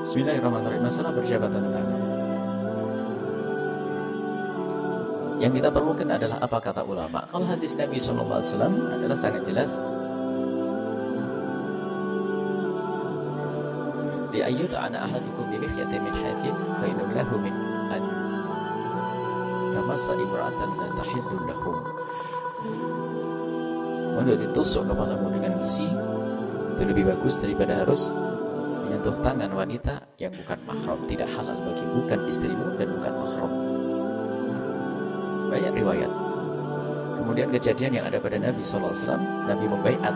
Bismillahirrahmanirrahim. Masalah berjabatan tangan. Yang kita perlukan adalah apa kata ulama. Kalau hadis Nabi SAW adalah sangat jelas. Di ayat ana ahadukum bi mihyatin min hadin khairun lahu min an tamassa imra'atan la tahillu lahum. Untuk ditusuk kepalamu dengan besi itu lebih bagus daripada harus menyentuh tangan wanita yang bukan mahram, tidak halal bagi bukan istrimu dan bukan mahram. Banyak riwayat. Kemudian kejadian yang ada pada Nabi SAW, Nabi membaiat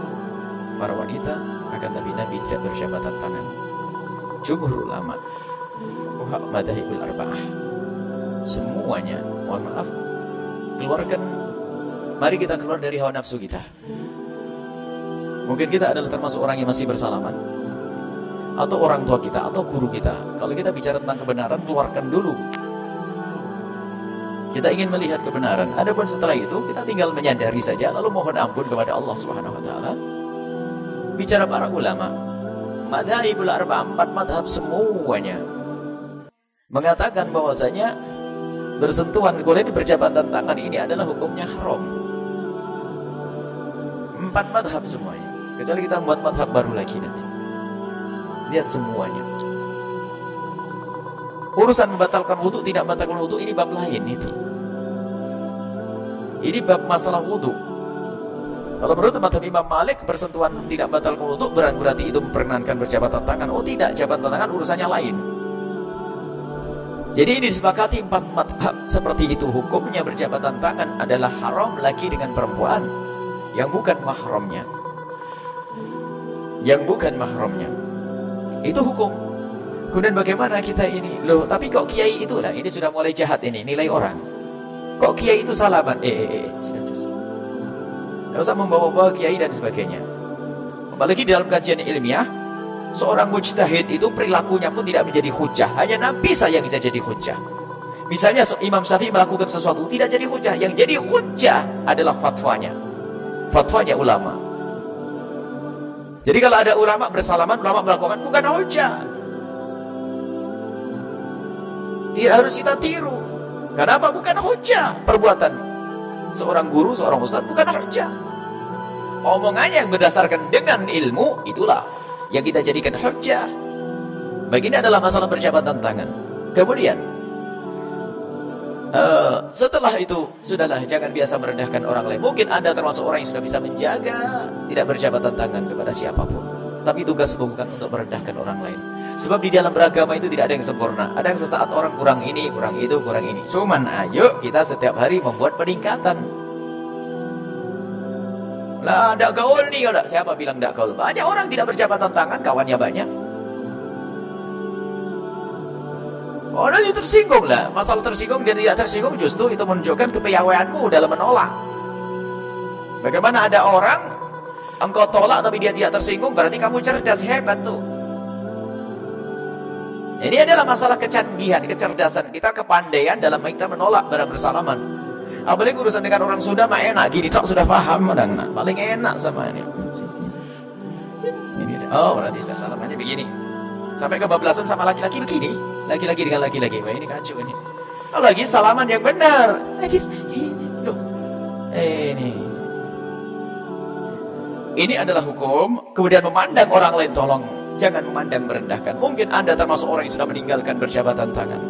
para wanita, akan tapi Nabi tidak bersyabatan tangan. Jumhur ulama, fuqaha madahibul arba'ah, semuanya, mohon maaf, keluarkan, mari kita keluar dari hawa nafsu kita. Mungkin kita adalah termasuk orang yang masih bersalaman, atau orang tua kita, atau guru kita. Kalau kita bicara tentang kebenaran, keluarkan dulu kita ingin melihat kebenaran. Adapun setelah itu kita tinggal menyadari saja lalu mohon ampun kepada Allah Subhanahu wa taala. Bicara para ulama, madzhabul arba empat madhab semuanya mengatakan bahwasanya bersentuhan kulit di perjabatan tangan ini adalah hukumnya haram. Empat madhab semuanya. Kecuali kita membuat madhab baru lagi nanti. Lihat semuanya. Urusan membatalkan wudhu, tidak membatalkan wudhu, ini bab lain itu. Ini bab masalah wudhu. Kalau menurut madhab Imam Malik, bersentuhan tidak membatalkan wudhu, berarti itu memperkenankan berjabatan tangan. Oh tidak, jabatan tangan urusannya lain. Jadi ini disepakati empat madhab seperti itu. Hukumnya berjabatan tangan adalah haram lagi dengan perempuan yang bukan mahramnya. Yang bukan mahramnya. Itu hukum. Kemudian bagaimana kita ini? Loh, tapi kok kiai itu lah, ini sudah mulai jahat ini, nilai orang. Kok kiai itu salaman? Eh, eh, eh, Tidak usah membawa-bawa kiai dan sebagainya. Apalagi dalam kajian ilmiah, seorang mujtahid itu perilakunya pun tidak menjadi hujah. Hanya Nabi saya yang bisa jadi hujah. Misalnya Imam Syafi'i melakukan sesuatu tidak jadi hujah. Yang jadi hujah adalah fatwanya. Fatwanya ulama. Jadi kalau ada ulama bersalaman, ulama melakukan bukan hujah. Tidak harus kita tiru. Kenapa? Bukan hujah perbuatan. Seorang guru, seorang ustaz bukan hujah. Omongannya yang berdasarkan dengan ilmu, itulah yang kita jadikan hujah. Begini adalah masalah perjabatan tangan. Kemudian, uh, setelah itu, sudahlah jangan biasa merendahkan orang lain. Mungkin Anda termasuk orang yang sudah bisa menjaga tidak berjabatan tangan kepada siapa pun. Tapi tugas bukan untuk merendahkan orang lain. Sebab di dalam beragama itu tidak ada yang sempurna. Ada yang sesaat orang kurang ini, kurang itu, kurang ini. Cuman ayo kita setiap hari membuat peningkatan. Lah, tidak gaul nih kalau siapa bilang tidak gaul? Banyak orang tidak berjabatan tangan, kawannya banyak. Orang itu tersinggung lah. Masalah tersinggung dan tidak tersinggung justru itu menunjukkan kepiawaianmu dalam menolak. Bagaimana ada orang engkau tolak tapi dia tidak tersinggung berarti kamu cerdas hebat tuh. Ini adalah masalah kecanggihan, kecerdasan kita, kepandaian dalam kita menolak barang bersalaman. Apalagi urusan dengan orang sudah mah enak gini, tak sudah paham dan paling enak sama ini. Ini oh berarti sudah salamannya begini. Sampai kebablasan sama laki-laki begini, laki-laki dengan laki-laki. Wah ini kacau ini. Oh, lagi salaman yang benar. Lagi ini, loh. Ini. Ini adalah hukum, kemudian memandang orang lain tolong Jangan memandang merendahkan. Mungkin Anda termasuk orang yang sudah meninggalkan berjabatan tangan.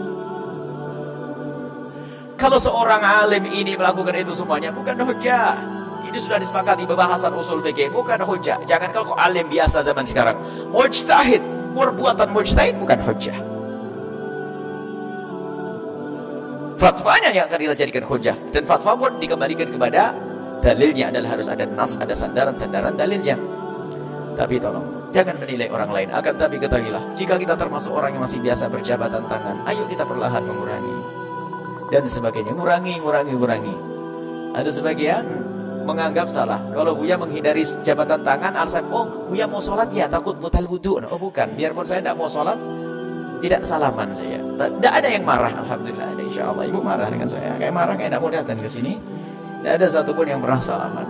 Kalau seorang alim ini melakukan itu semuanya, bukan hujah. Ini sudah disepakati pembahasan usul fikih, bukan hujah. Jangan kalau alim biasa zaman sekarang. Mujtahid, perbuatan mujtahid bukan hujah. Fatwanya yang akan kita jadikan hujah. Dan fatwa pun dikembalikan kepada dalilnya adalah harus ada nas, ada sandaran-sandaran dalilnya. Tapi tolong Jangan menilai orang lain. Akan tapi ketahuilah, jika kita termasuk orang yang masih biasa berjabatan tangan, ayo kita perlahan mengurangi. Dan sebagainya. Ngurangi, ngurangi, ngurangi. Ada sebagian menganggap salah. Kalau Buya menghindari jabatan tangan, alasan, oh Buya mau sholat ya takut butal wudhu. Oh bukan, biarpun saya tidak mau sholat, tidak salaman saya. Tidak ada yang marah, Alhamdulillah. Ada insya Allah ibu marah dengan saya. Kayak marah, kayak tidak mau datang ke sini. Tidak ada satupun yang pernah salaman.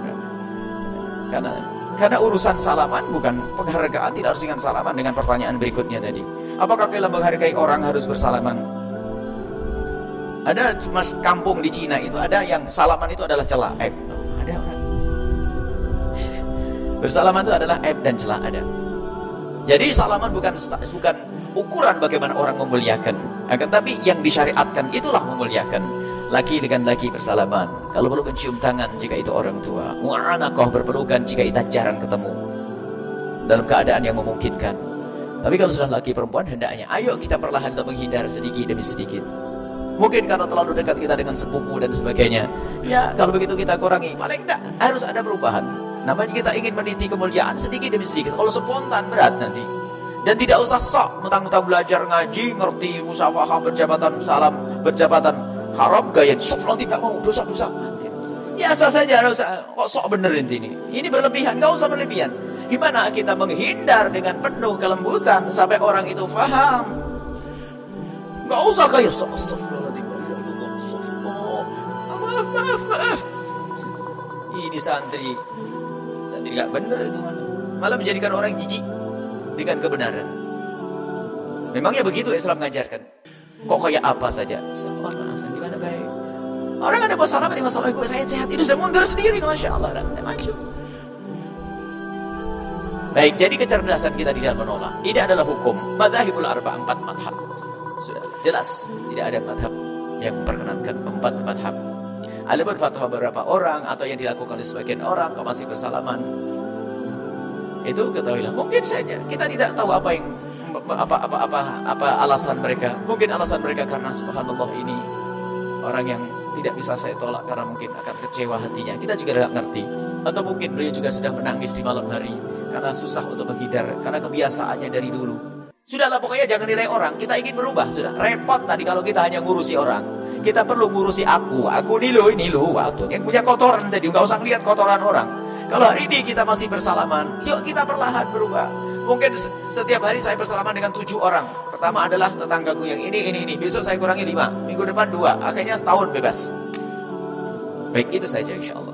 Karena Karena urusan salaman bukan penghargaan tidak harus dengan salaman dengan pertanyaan berikutnya tadi. Apakah kita menghargai orang harus bersalaman? Ada mas kampung di Cina itu ada yang salaman itu adalah celah aib. Ada orang. Bersalaman itu adalah aib dan celah ada. Jadi salaman bukan bukan ukuran bagaimana orang memuliakan. Akan tapi yang disyariatkan itulah memuliakan laki dengan laki bersalaman. Kalau perlu mencium tangan jika itu orang tua. Mu'anakoh berpelukan jika kita jarang ketemu. Dalam keadaan yang memungkinkan. Tapi kalau sudah laki perempuan hendaknya ayo kita perlahan untuk menghindar sedikit demi sedikit. Mungkin karena terlalu dekat kita dengan sepupu dan sebagainya. Ya kalau begitu kita kurangi. Paling tidak harus ada perubahan. Namanya kita ingin meniti kemuliaan sedikit demi sedikit. Kalau spontan berat nanti. Dan tidak usah sok mentang-mentang belajar ngaji, ngerti musafahah berjabatan salam, berjabatan haram gaya soflo tidak mau dosa-dosa. Ya sah saja dosa kok sok bener ini? Ini berlebihan gak usah berlebihan. Gimana kita menghindar dengan penuh kelembutan sampai orang itu faham? Gak usah kayak sok astagfirullahaladzim maaf maaf maaf. Ini santri. Santri gak bener itu malah malah menjadikan orang jijik dengan kebenaran memangnya begitu Islam mengajarkan kok kayak apa saja maaf Orang ada masalah di masalah gue saya sehat itu sudah mundur sendiri, masya Allah, dan maju. Baik, jadi kecerdasan kita tidak menolak. Ini adalah hukum. Madhahibul arba empat madhab. Sudah jelas tidak ada madhab yang memperkenankan empat madhab. Ada fatwa beberapa orang atau yang dilakukan oleh sebagian orang kau masih bersalaman. Itu ketahuilah. Mungkin saja kita tidak tahu apa yang apa apa apa apa alasan mereka. Mungkin alasan mereka karena subhanallah ini orang yang tidak bisa saya tolak karena mungkin akan kecewa hatinya. Kita juga tidak ngerti. Atau mungkin beliau juga sudah menangis di malam hari karena susah untuk menghindar, karena kebiasaannya dari dulu. Sudahlah pokoknya jangan nilai orang. Kita ingin berubah, sudah repot tadi kalau kita hanya ngurusi orang. Kita perlu ngurusi aku, aku ini loh, ini loh, waktu yang punya kotoran tadi, nggak usah lihat kotoran orang. Kalau hari ini kita masih bersalaman, yuk kita perlahan berubah. Mungkin setiap hari saya bersalaman dengan tujuh orang. Pertama adalah tetanggaku yang ini, ini, ini. Besok saya kurangi lima. Minggu depan dua. Akhirnya setahun bebas. Baik, itu saja insya Allah.